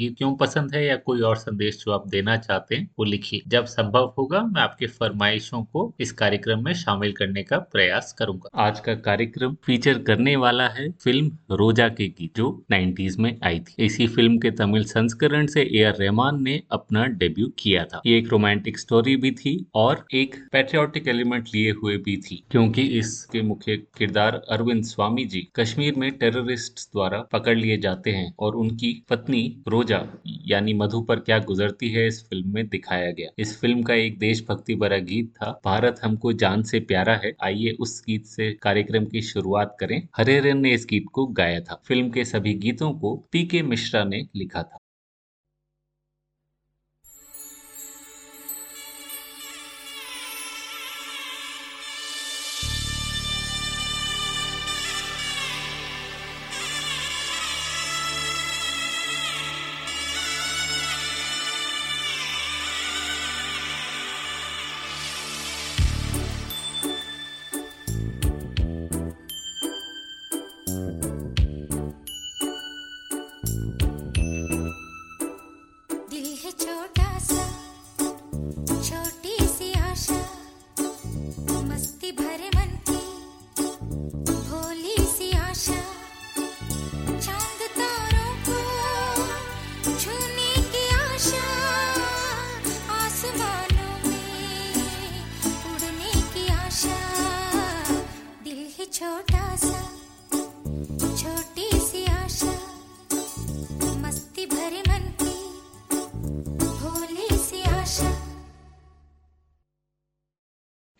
गीत क्यों पसंद है या कोई और संदेश जो आप देना चाहते हैं, वो लिखिए। जब संभव होगा, मैं आपके फरमाइशों को इस कार्यक्रम में शामिल करने का प्रयास करूँगा। आज का कार्यक्रम फीचर करने वाला है फ़िल्म रोजा के गीत, जो 90s में आई थी। इसी फ़िल्म के तमिल संस्करण से ए आर रहमान ने अपना डेब्यू किया था। ये एक रोमांटिक स्टोरी भी थी और एक पेट्रियाटिक एलिमेंट लिए हुए भी थी, क्योंकि इसके मुख्य किरदार अरविंद स्वामी जी कश्मीर में टेररिस्ट द्वारा पकड़ लिए जाते हैं और उनकी पत्नी रोजा यानी मधु पर क्या गुजरती है इस फ़िल्म में दिखाया गया। इस फ़िल्म का एक देशभक्ति भरा गीत था, भारत हमको जान से प्यारा है, आइए उस गीत से कार्यक्रम की शुरुआत करें। हरेरन ने इस गीत को गाया था। फ़िल्म के सभी गीतों को पी के मिश्रा ने लिखा था।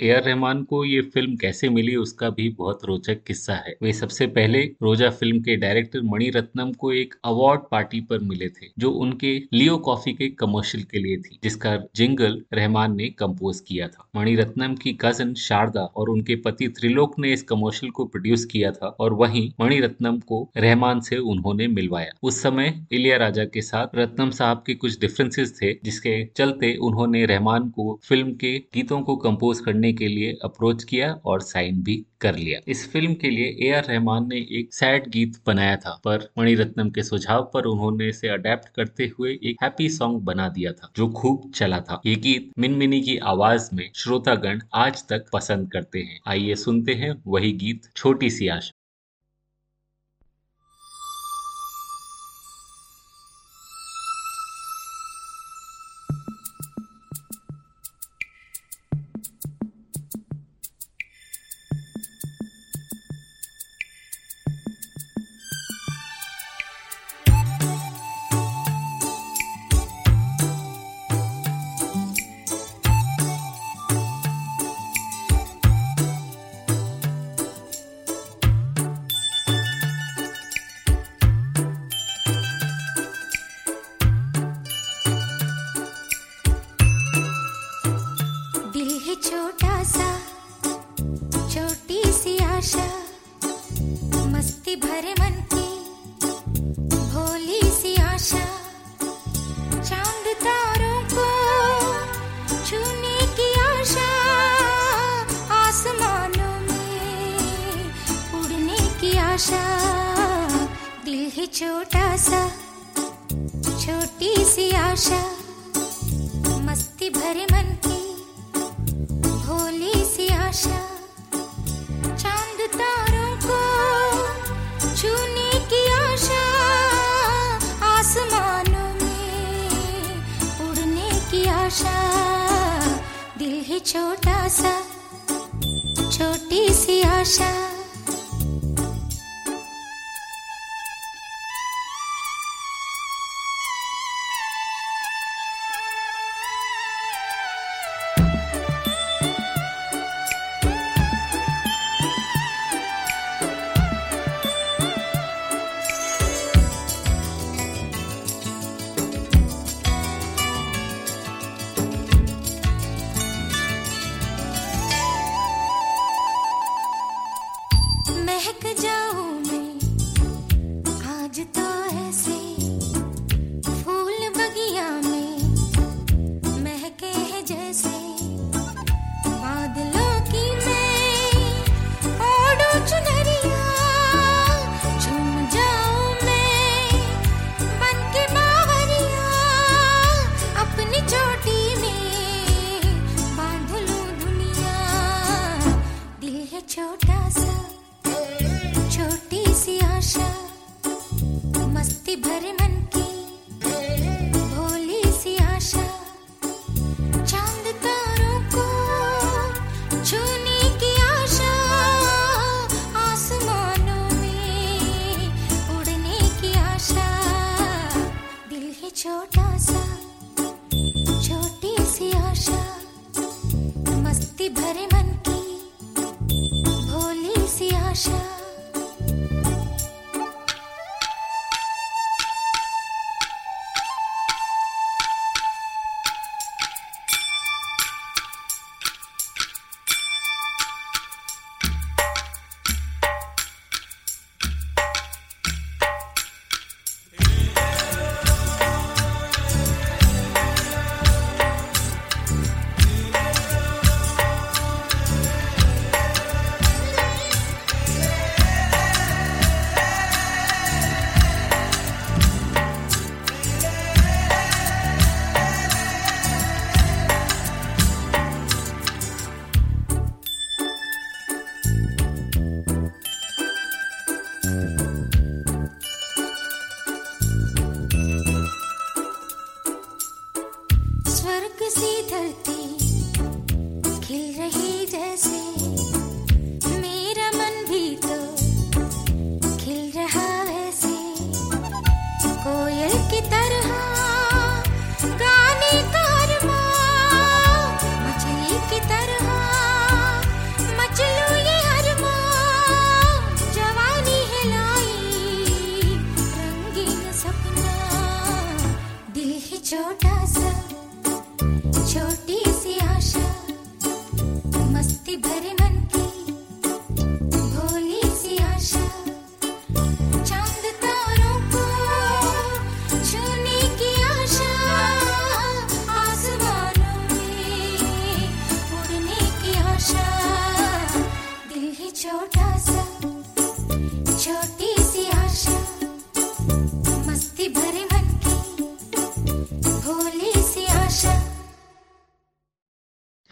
ए आर रहमान को ये फ़िल्म कैसे मिली उसका भी बहुत रोचक किस्सा है। वे सबसे पहले रोजा फ़िल्म के डायरेक्टर मणि रत्नम को एक अवार्ड पार्टी पर मिले थे, जो उनके लियो कॉफ़ी के कमर्शियल के लिए थी, जिसका जिंगल रहमान ने कंपोज किया था। मणि रत्नम की कज़न शारदा और उनके पति त्रिलोक ने इस कमर्शियल को प्रोड्यूस किया था और वहीं मणि रत्नम को रहमान से उन्होंने मिलवाया। उस समय इलिया राजा के साथ रत्नम साहब के कुछ डिफरेंसेस थे, जिसके चलते उन्होंने रहमान को फ़िल्म के गीतों को कंपोज करने करने के लिए अप्रोच किया और साइन भी कर लिया। इस फ़िल्म के लिए ए आर रहमान ने एक सैड गीत बनाया था, पर मणिरत्नम के सुझाव पर उन्होंने इसे अडेप्ट करते हुए एक हैप्पी सॉन्ग बना दिया था, जो खूब चला था। ये गीत मिनमिनी की आवाज़ में श्रोतागण आज तक पसंद करते हैं। आइए सुनते हैं वही गीत, छोटी सी आशा।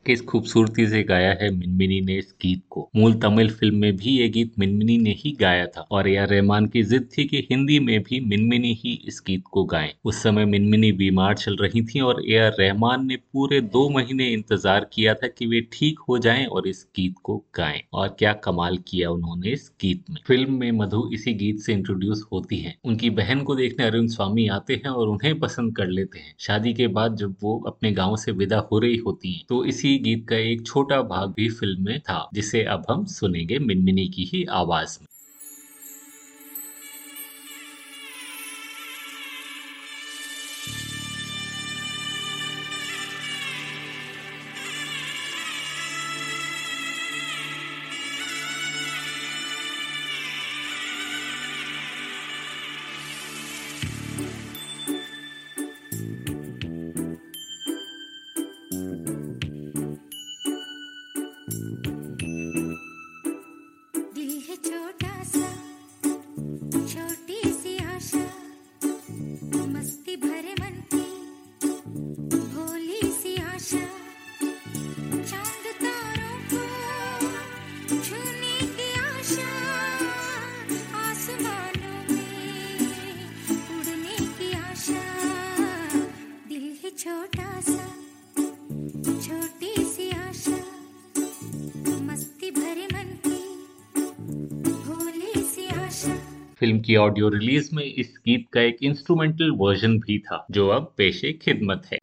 किस खूबसूरती से गाया है मिनमिनी ने इस गीत को। मूल तमिल फ़िल्म में भी ये गीत मिनमिनी ने ही गाया था और ए आर रहमान की जिद थी कि हिंदी में भी मिनमिनी ही इस गीत को गाएँ। उस समय मिनमिनी बीमार चल रही थी और ए आर रहमान ने पूरे दो महीने इंतज़ार किया था कि वे ठीक हो जाएँ और इस गीत को गाएँ। और क्या कमाल किया उन्होंने इस गीत में। फ़िल्म में मधु इसी गीत से इंट्रोड्यूस होती है। उनकी बहन को देखने अरुण स्वामी आते हैं और उन्हें पसंद कर लेते हैं। शादी के बाद जब वो अपने गाँव से विदा हो रही होती है तो इसी गीत का एक छोटा भाग भी फ़िल्म में था, जिसे अब हम सुनेंगे मिनमिनी की ही आवाज़ में। फ़िल्म की ऑडियो रिलीज़ में इस गीत का एक इंस्ट्रूमेंटल वर्जन भी था, जो अब पेशे खिदमत है।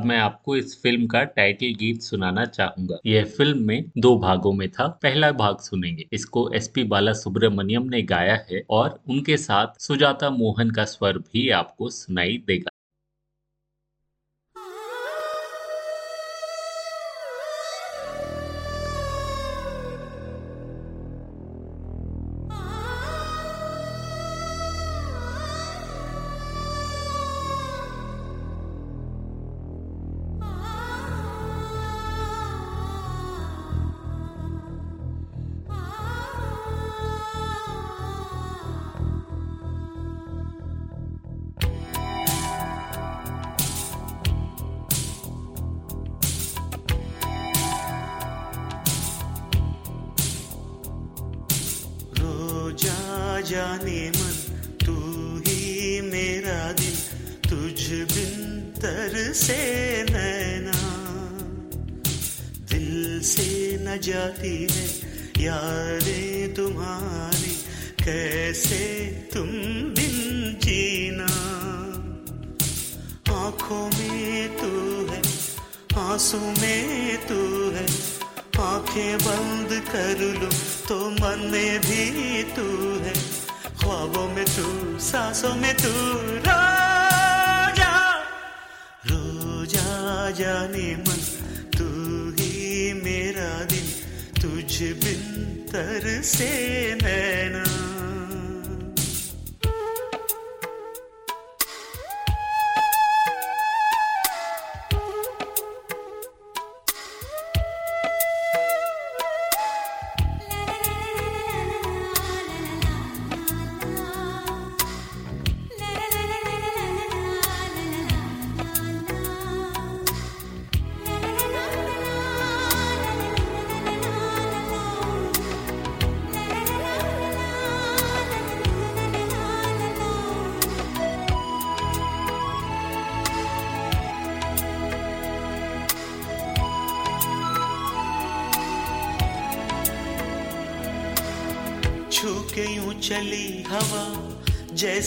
अब मैं आपको इस फ़िल्म का टाइटल गीत सुनाना चाहूँगा। यह फ़िल्म में दो भागों में था। पहला भाग सुनेंगे। इसको एस पी बाला सुब्रमण्यम ने गाया है और उनके साथ सुजाता मोहन का स्वर भी आपको सुनाई देगा। यादें तुम्हारी, कैसे तुम बिन जीना? आँखों में तू है, आँसू में तू है, आँखें बंद कर लो तो मन में भी तू है। ख्वाबों में तू, सांसों में तू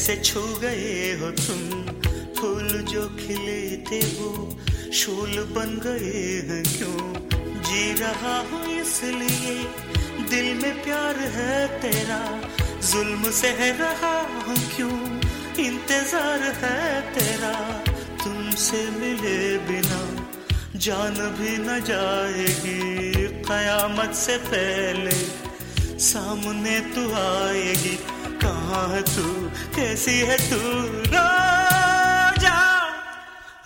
जैसे छू गए हो तुम। फूल जो खिले थे वो शूल बन गए हैं क्यों? जी रहा हूँ इसलिए दिल में प्यार है तेरा। जुल्म सह रहा हूँ क्यों? इंतज़ार है तेरा। तुमसे मिले बिना जान भी न जाएगी। कयामत से पहले सामने तू आएगी। कहाँ है तू, कैसी है तू?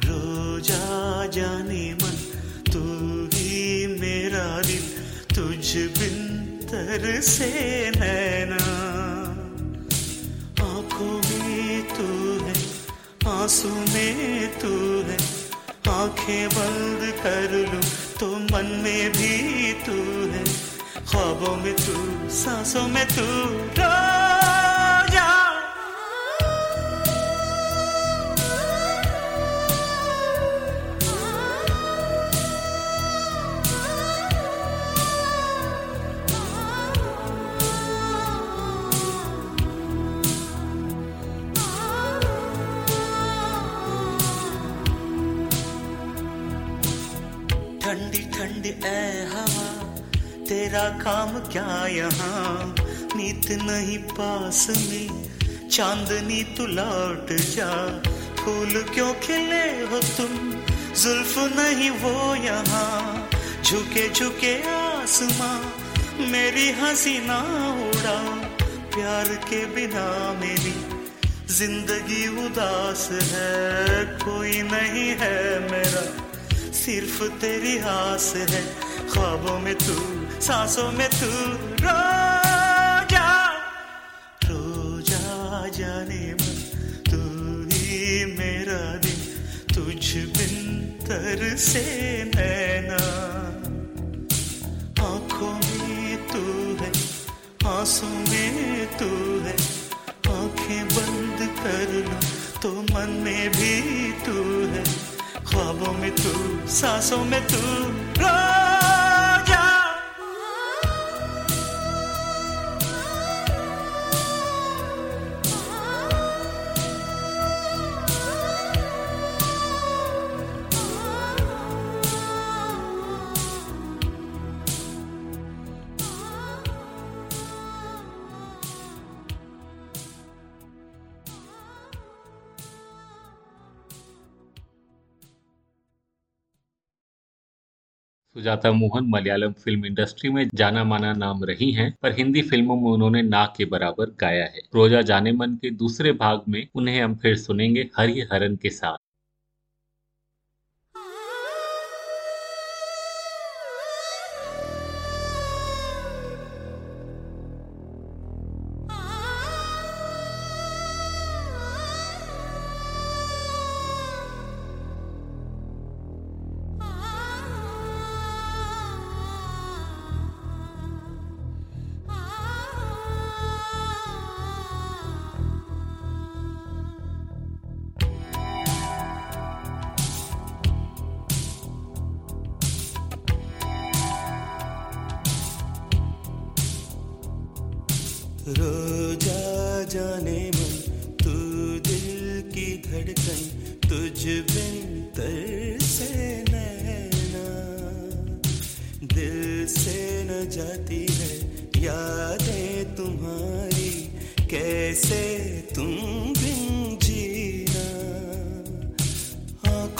रो जा जाने मन, तू ही मेरा दिल, तुझ बिन तर से नैना। आँखों में तू है, आँसू में तू है, आँखें बंद कर लूँ तो मन में भी तू है। ख्वाबों में तू, सांसों में तू, रो काम क्या यहाँ? नीत नहीं पास में, चांदनी तू लौट जा। फूल क्यों खिले हो तुम? जुल्फ नहीं वो यहाँ। झुके झुके आसमां, मेरी हँसी ना उड़ा। प्यार के बिना मेरी ज़िंदगी उदास है। कोई नहीं है मेरा, सिर्फ़ तेरी आस है। ख्वाबों में तू सांसों में तू रो जा रो जा जाने मन, तू ही मेरा दिल तुझ बिन तर से नैना। आँखों में तू है, आँसू में तू है, आँखें बंद कर लो तो मन में भी तू है। ख्वाबों में तू, सांसों में तू, रो राधा मोहन मलयालम फ़िल्म इंडस्ट्री में जाना माना नाम रही हैं, पर हिंदी फ़िल्मों में उन्होंने ना के बराबर गाया है। रोजा जाने मन के दूसरे भाग में उन्हें हम फिर सुनेंगे हरि हरन के साथ।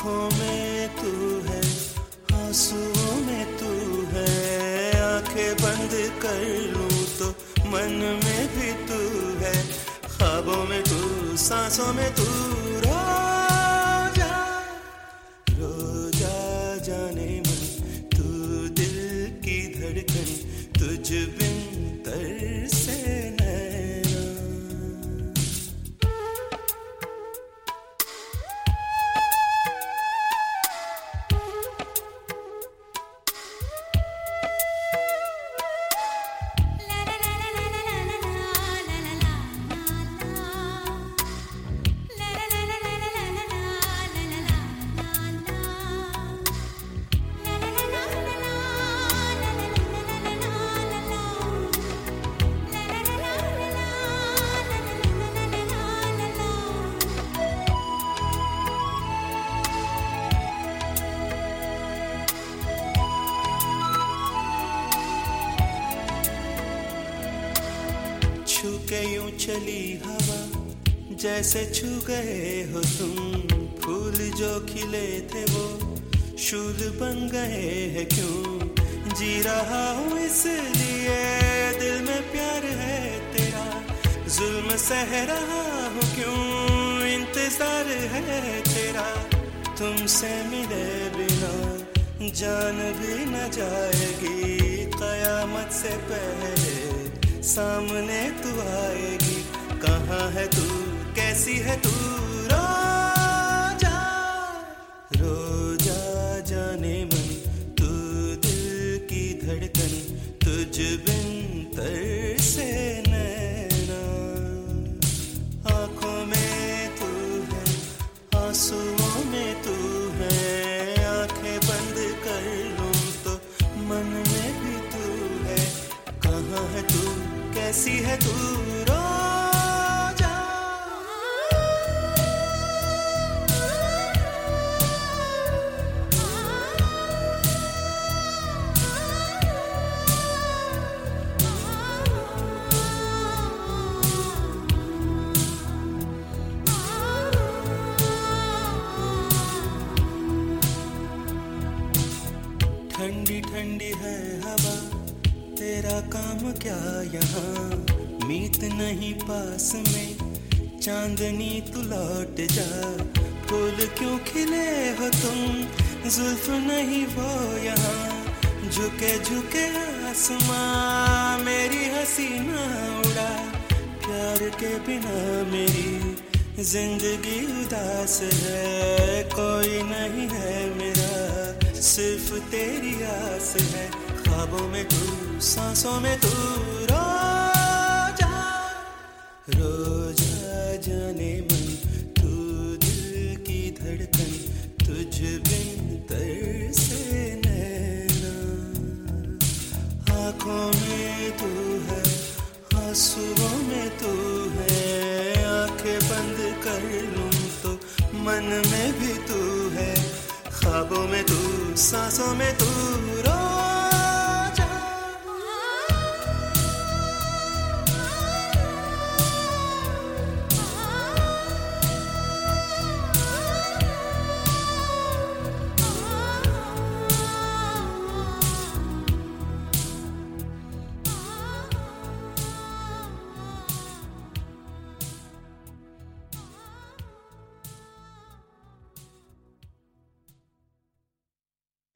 आँखों में तू है, आंसुओं में तू है, आँखें बंद कर लूँ तो मन में भी तू है। ख्वाबों में तू, सांसों में तू set you सी है तू। पास है, कोई नहीं है मेरा, सिर्फ़ तेरी आस है। ख्वाबों में तू, सांसों में तू।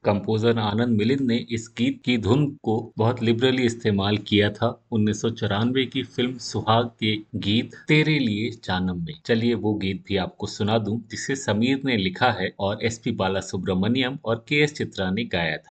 कंपोजर आनंद मिलिंद ने इस गीत की धुन को बहुत लिबरली इस्तेमाल किया था। उन्नीस सौ चौरानवे की फ़िल्म सुहाग के गीत तेरे लिए जानम में। चलिए वो गीत भी आपको सुना दूँ, जिसे समीर ने लिखा है और एस पी बाला सुब्रमण्यम और के एस चित्रा ने गाया था।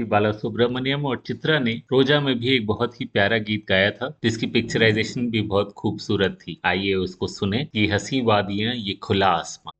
पी बाला सुब्रमण्यम और चित्रा ने रोजा में भी एक बहुत ही प्यारा गीत गाया था, जिसकी पिक्चराइजेशन भी बहुत खूबसूरत थी। आइए उसको सुने, ये हसी वादियाँ ये खुला आसमान।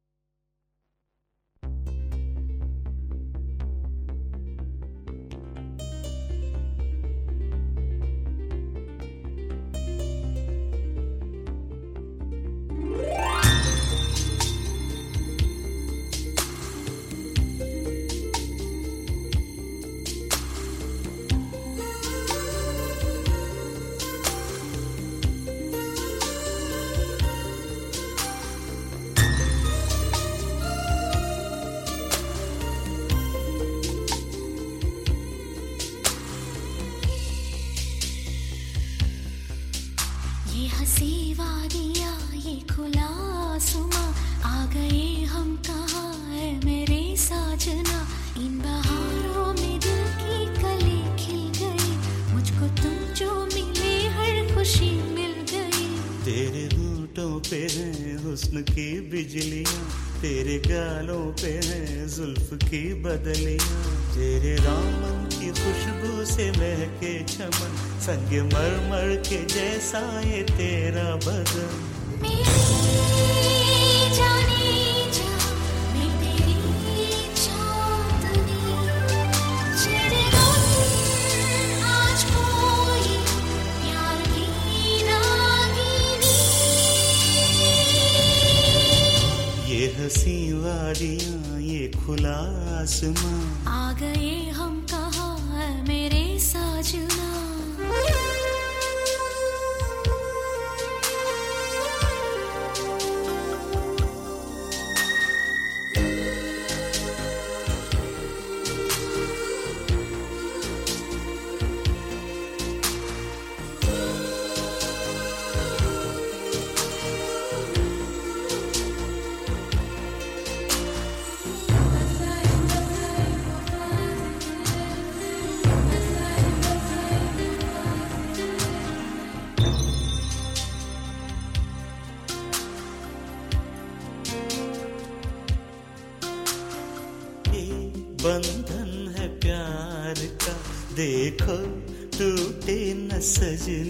再见。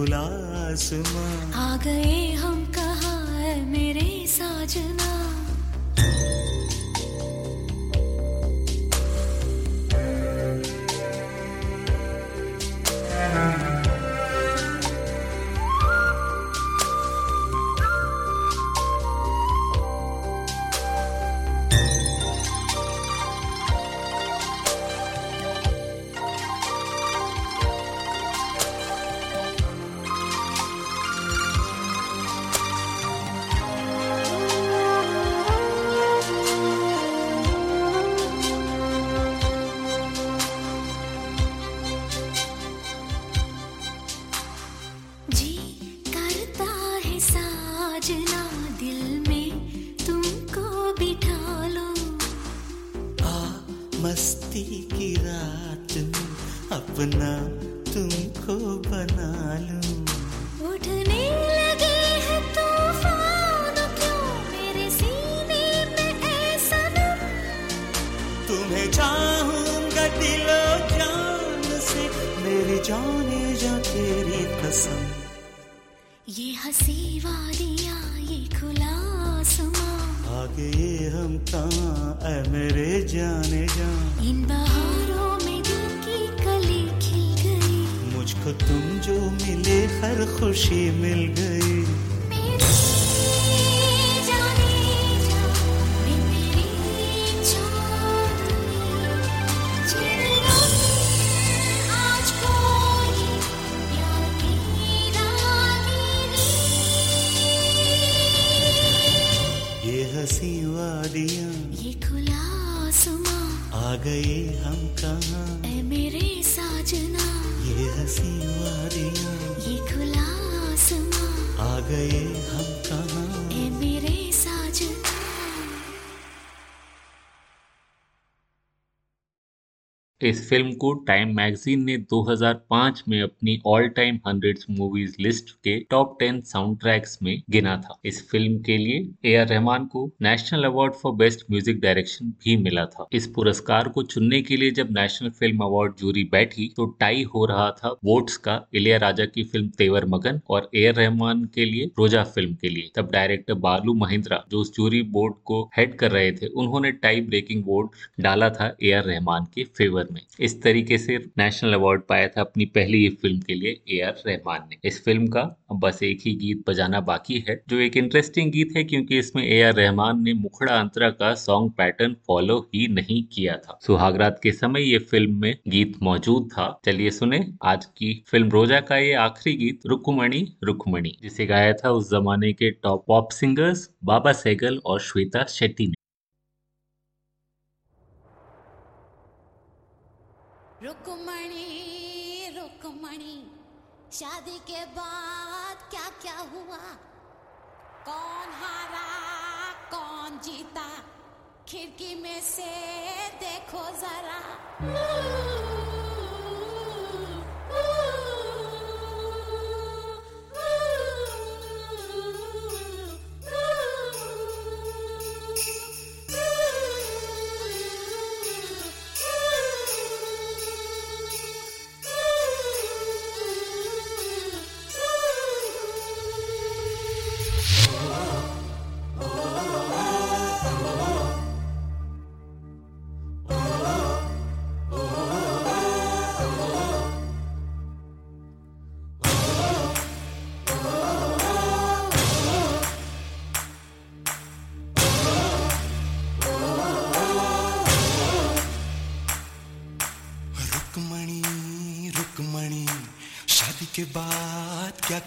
खुला आसमां। आ गए हम अपना तुमको बना लूँ। उठने लगे तूफ़ान क्यों? मेरे सीने में ऐसा तुम्हें चाहूँगा दिलो जान से मेरी जाने जा तेरी कसम। ये हँसी वादिया ये खुला आगे ये हम कहा मेरे जान? खुशी मिल गई। इस फ़िल्म को टाइम मैगजीन ने 2005 में अपनी all time hundred movies list के टॉप टेन साउंड ट्रैक्स में गिना था। इस फ़िल्म के लिए ए आर रहमान को national award for best music direction भी मिला था। इस पुरस्कार को चुनने के लिए जब नेशनल फ़िल्म अवार्ड जूरी बैठी तो टाई हो रहा था वोट्स का इलिया राजा की फ़िल्म तेवर मगन और ए आर रहमान के लिए रोजा फ़िल्म के लिए। तब डायरेक्टर बालू महिंद्रा, जो उस जूरी बोर्ड को हेड कर रहे थे, उन्होंने टाई ब्रेकिंग वोट डाला था ए आर रहमान के फेवर में। इस तरीके से नेशनल अवार्ड पाया था अपनी पहली फ़िल्म के लिए ए आर रहमान ने। इस फ़िल्म का बस एक ही गीत बजाना बाकी है, जो एक इंटरेस्टिंग गीत है क्योंकि इसमें ए आर रहमान ने मुखड़ा अंतरा का सॉन्ग पैटर्न फॉलो ही नहीं किया था। सुहागरात के समय ये फ़िल्म में गीत मौजूद था। चलिए सुने आज की फ़िल्म रोजा का ये आखिरी गीत, रुकुमणि रुकुमणि, जिसे गाया था उस जमाने के top pop singers Baba Sehgal और श्वेता शेट्टी रुकमणी रुकमणी, शादी के बाद क्या क्या हुआ? कौन हारा, कौन जीता? खिड़की में से देखो जरा।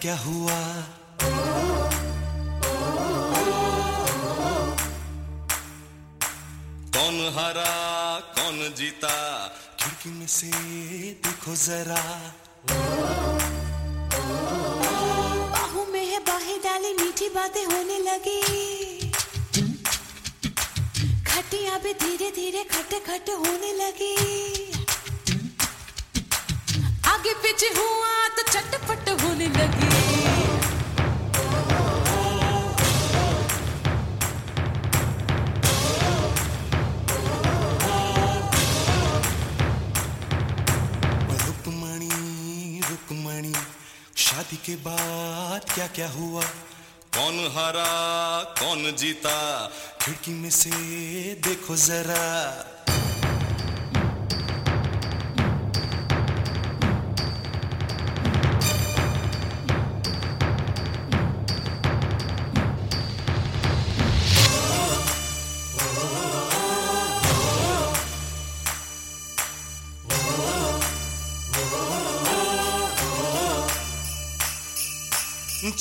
क्या हुआ? कौन हारा, कौन जीता? खिड़की में से देखो जरा। बाहू में है बाहें डाली, मीठी बातें होने लगी। खटिया भी धीरे धीरे खट खट होने लगी। आगे पीछे हुआ तो चटपट होने लगी। के बाद क्या क्या हुआ? कौन हरा कौन जीता? खिड़की में से देखो जरा।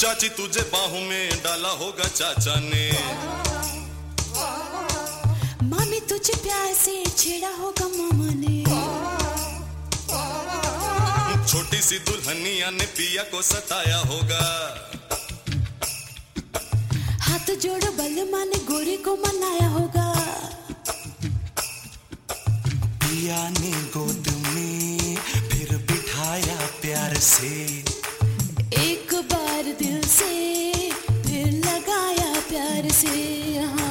चाची तुझे बाहू में डाला होगा चाचा ने। मामी तुझे प्यार से छेड़ा होगा मामा ने। छोटी सी दुल्हनिया ने पिया को सताया होगा। हाथ जोड़ बलमा ने गोरी को मनाया होगा। पिया ने गोद में फिर बिठाया प्यार से। एक दिल से, फिर लगाया प्यार से यहाँ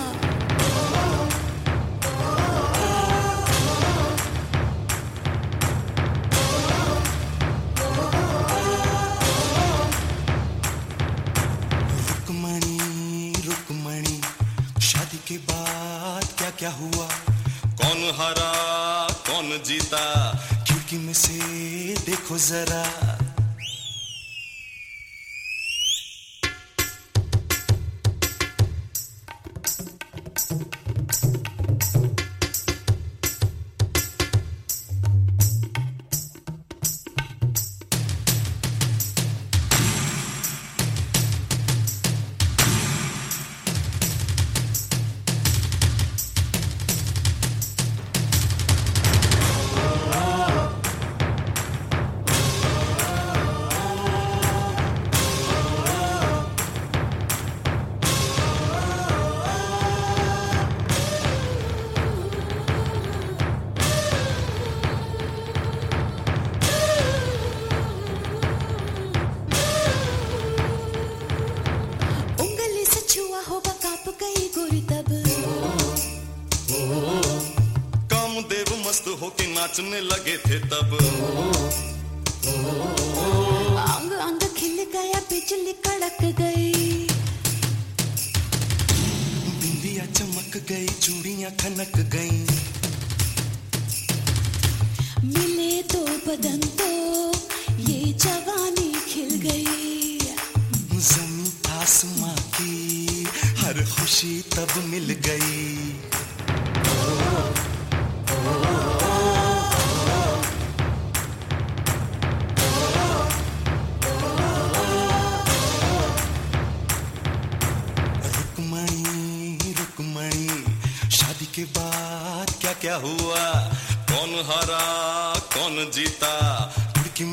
के बाद क्या क्या हुआ? कौन हारा, कौन जीता? खिड़की में से देखो जरा। नाचने लगे थे तब। अंग अंग खिल गया बिजली कड़क गई। बिंदिया चमक गई चूड़ियाँ खनक गई।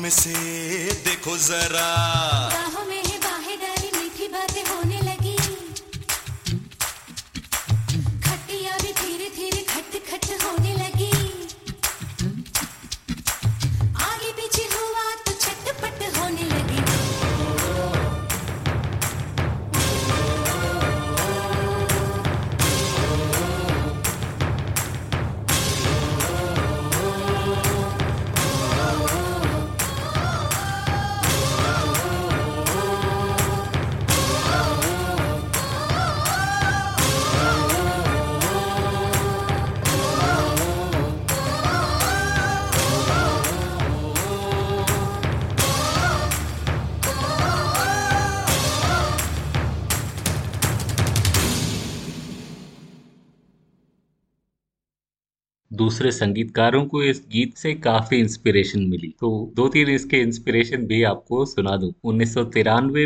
से देखो जरा। दूसरे संगीतकारों को इस गीत से काफ़ी इंस्पिरेशन मिली। तो दो तीन इसके इंस्पिरेशन भी आपको सुना दूँ। उन्नीस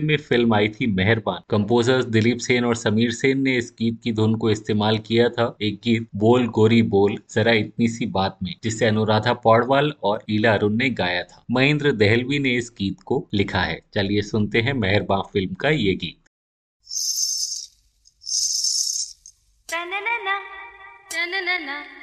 में फ़िल्म आई थी मेहरबान। कंपोजर्स दिलीप सेन और समीर सेन ने इस गीत की धुन को इस्तेमाल किया था। एक गीत बोल गोरी बोल जरा इतनी सी बात में जिसे अनुराधा पौडवाल और ईला अरुण ने गाया था। महेंद्र दहलवी ने इस गीत को लिखा है। चलिए सुनते हैं मेहरबान फ़िल्म का ये गीत। Ta-na-na-na, ta-na-na-na. हो Ta-na-na-na, ta-na-na-na.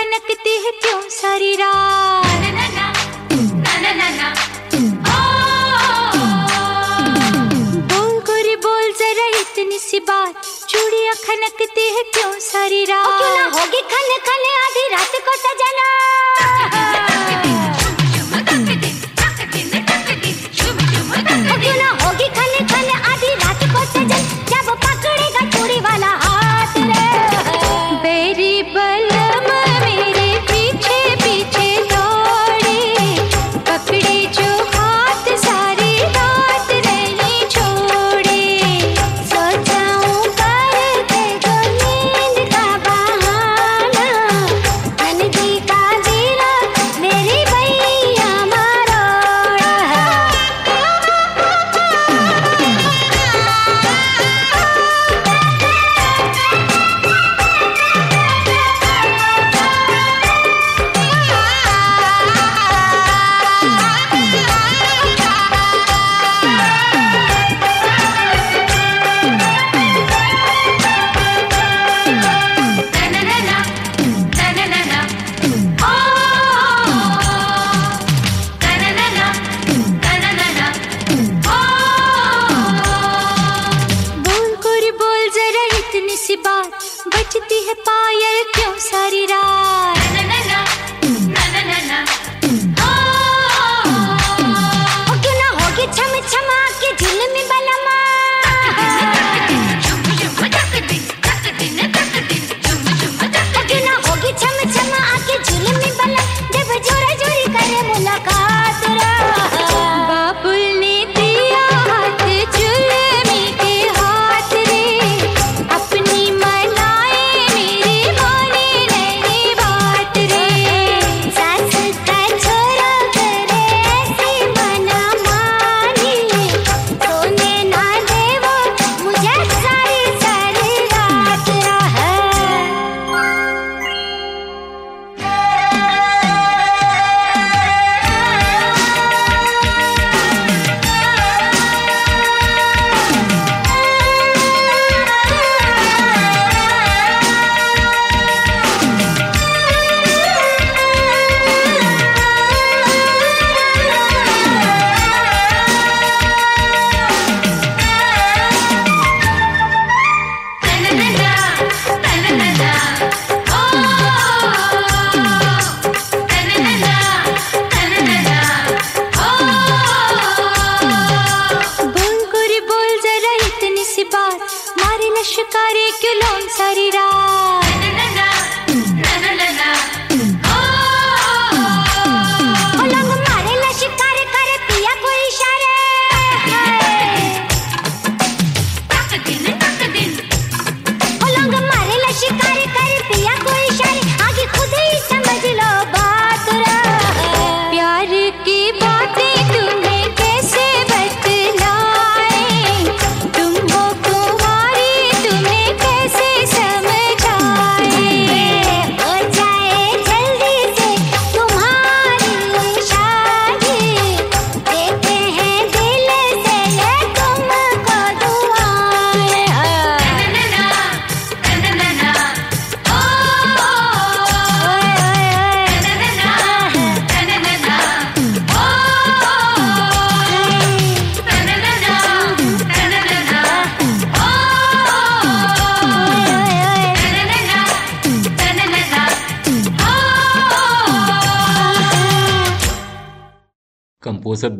खनकती हैं क्यों सारी रात? बोल गोरी बोल जरा इतनी सी बात। चूड़िया खनकते हैं क्यों सारी रात? क्यों ना होगी खन खन आधी रात को सजना?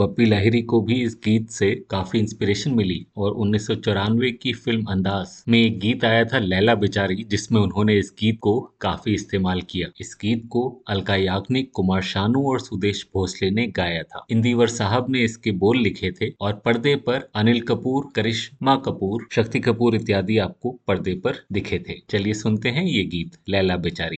बप्पी लहरी को भी इस गीत से काफ़ी इंस्पिरेशन मिली और उन्नीस सौ चौरानवे की फ़िल्म अंदाज में एक गीत आया था, लैला बेचारी, जिसमें उन्होंने इस गीत को काफ़ी इस्तेमाल किया। इस गीत को अलका याग्निक कुमार शानू और सुदेश भोसले ने गाया था। इंदिवर साहब ने इसके बोल लिखे थे और पर्दे पर अनिल कपूर, करिश्मा कपूर, शक्ति कपूर इत्यादि आपको पर्दे पर दिखे थे। चलिए सुनते हैं ये गीत, लैला बेचारी।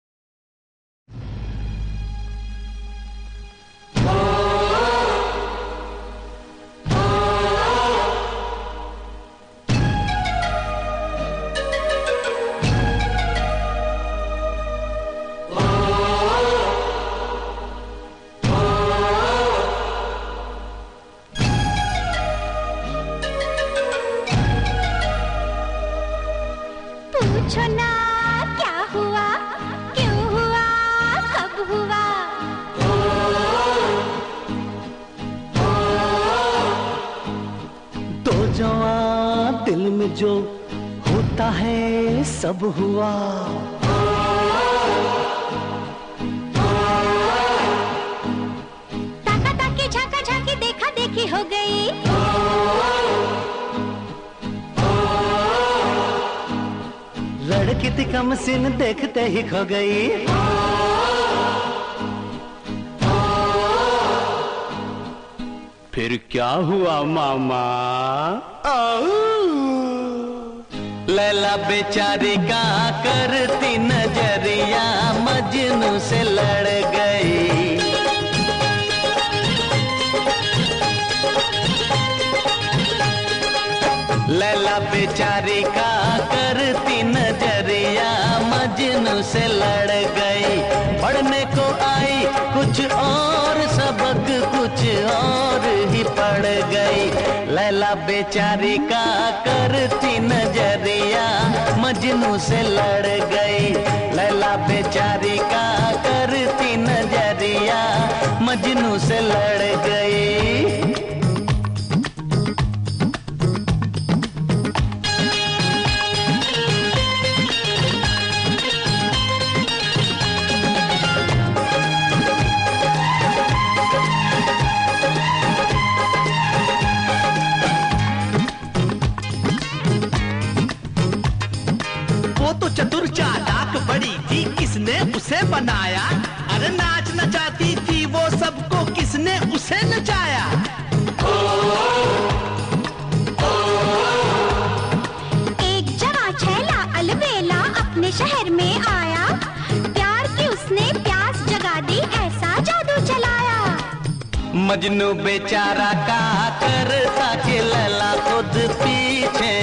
सब हुआ। ताका ताकी झाका झाकी देखा देखी हो गई। लड़की थी कम सिन देखते ही खो गई। फिर क्या हुआ मामा? लैला बेचारी का करती नज़रिया, मजनू से लड़ गई। लैला बेचारी का करती नज़रिया, मजनू से लड़ गई। पढ़ने को आई कुछ और, सबक कुछ और। बेचारी का करती नज़रिया, मजनू से लड़ गई। लैला बेचारी का करती नज़रिया, मजनू से लड़ गई। उसे बनाया। अरे नाच नचाती थी वो सबको किसने उसे नचाया? एक जवा छैला अलबेला अपने शहर में आया। प्यार की उसने प्यास जगा दी ऐसा जादू चलाया मजनू बेचारा का करता कि लला खुद पीछे।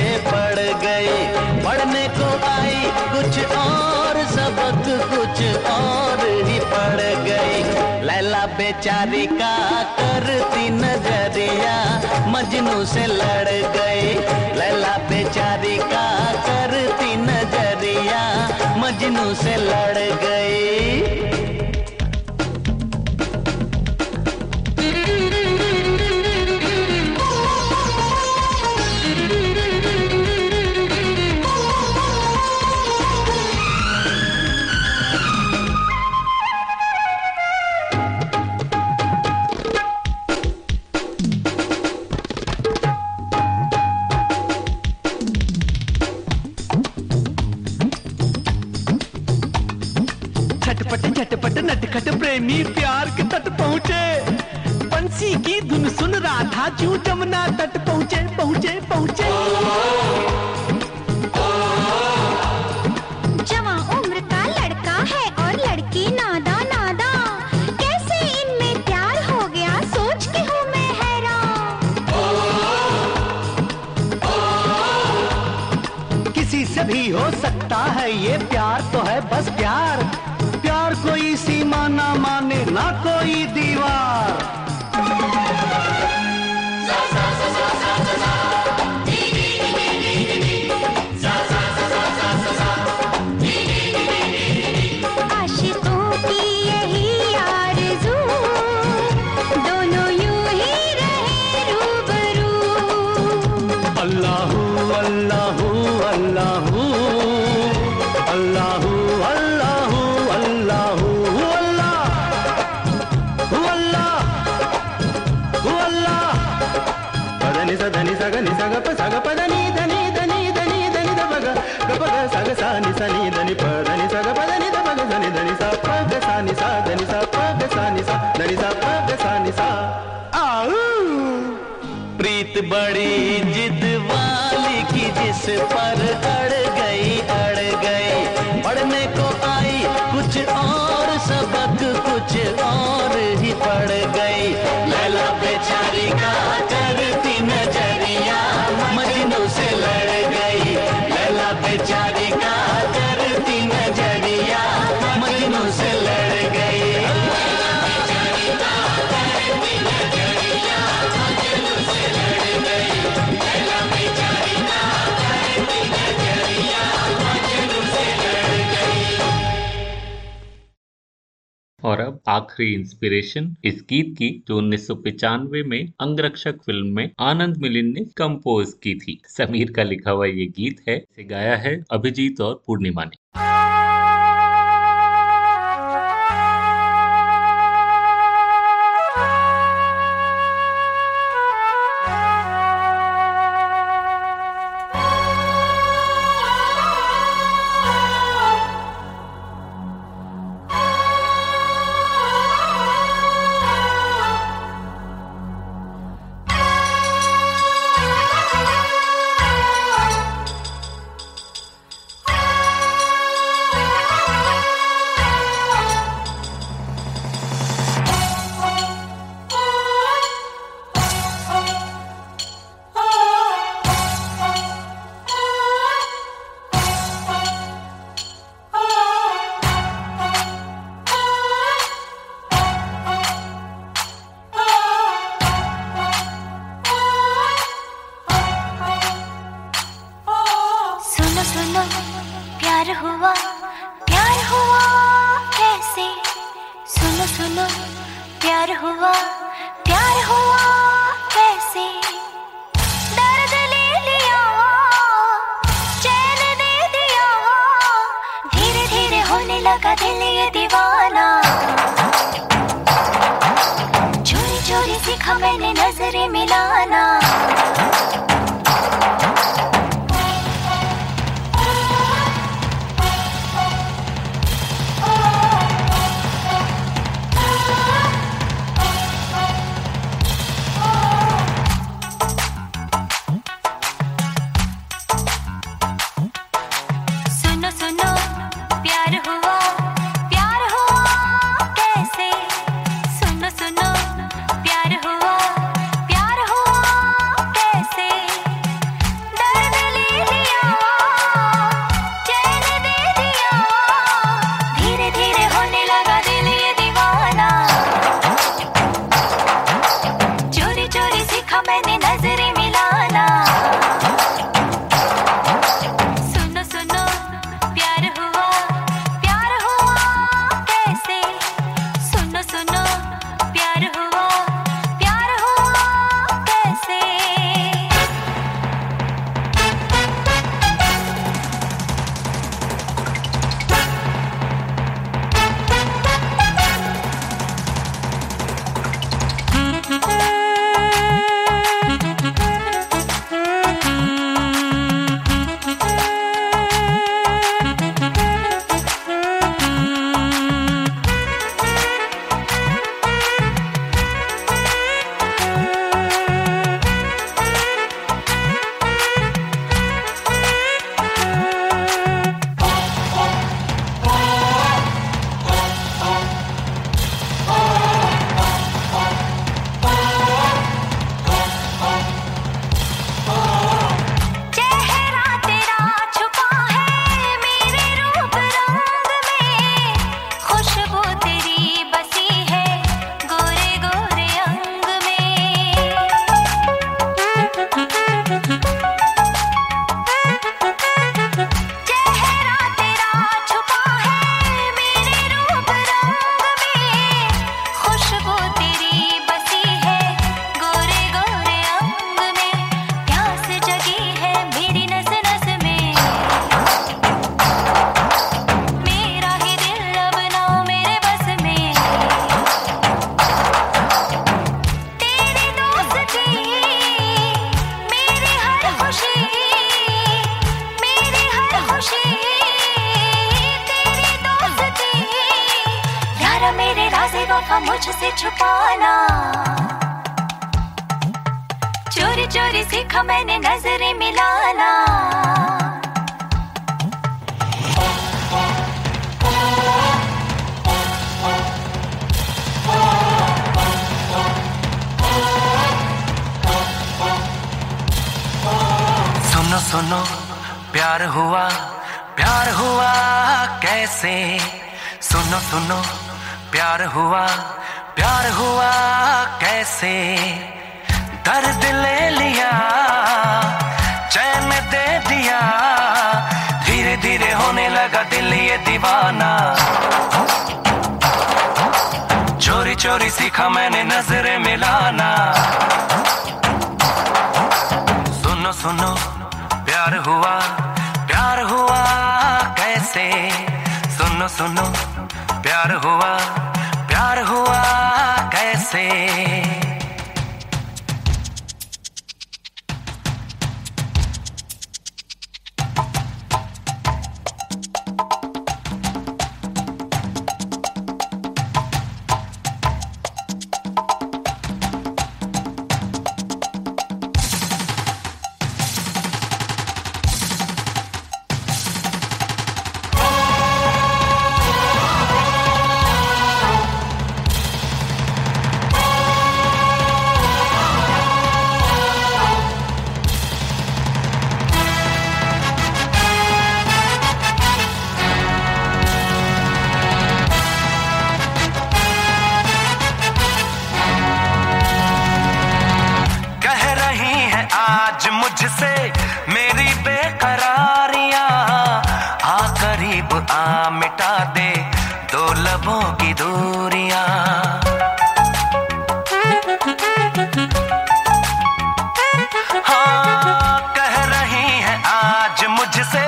लैला बेचारी का करती नज़रिया। मजनू से लड़ गई लैला बेचारी का करती नज़रिया। मजनू से लड़ भी हो सकता है ये प्यार तो है बस प्यार। प्यार कोई सीमा ना माने, ना कोई दीवार। आखिरी इंस्पिरेशन इस गीत की जो उन्नीस में अंगरक्षक फ़िल्म में आनंद मिलिन ने कंपोज की थी। समीर का लिखा हुआ ये गीत है, इसे गाया है अभिजीत और पूर्णिमा ने। गई मुझसे छुपाना। चोरी चोरी सीखा मैंने नज़रें मिलाना। सुनो सुनो, प्यार हुआ प्यार हुआ कैसे? सुनो सुनो प्यार हुआ प्यार हुआ कैसे? दर्द ले लिया, चैन दे दिया धीरे धीरे होने लगा दिल ये दीवाना। चोरी चोरी सीखा मैंने नज़रें मिलाना सुनो सुनो, प्यार हुआ प्यार हुआ कैसे? सुनो सुनो। प्यार हुआ प्यार हुआ कैसे? दे दो लबों की दूरियाँ। हाँ कह रही है आज मुझसे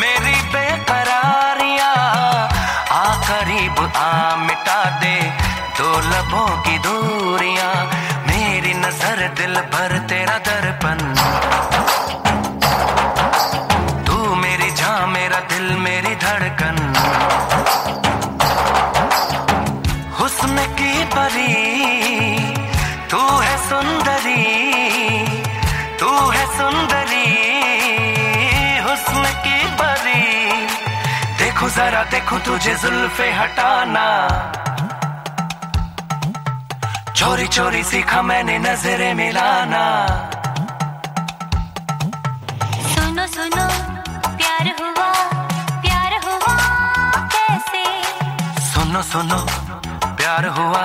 मेरी आ करीब मिटा दे दो लबों की दूरियाँ। मेरी नज़र दिल देखो तुझे जुल्फे हटाना। चोरी चोरी सीखा मैंने नजरे मिलाना। सुनो सुनो प्यार हुआ प्यार हुआ कैसे? सुनो सुनो प्यार हुआ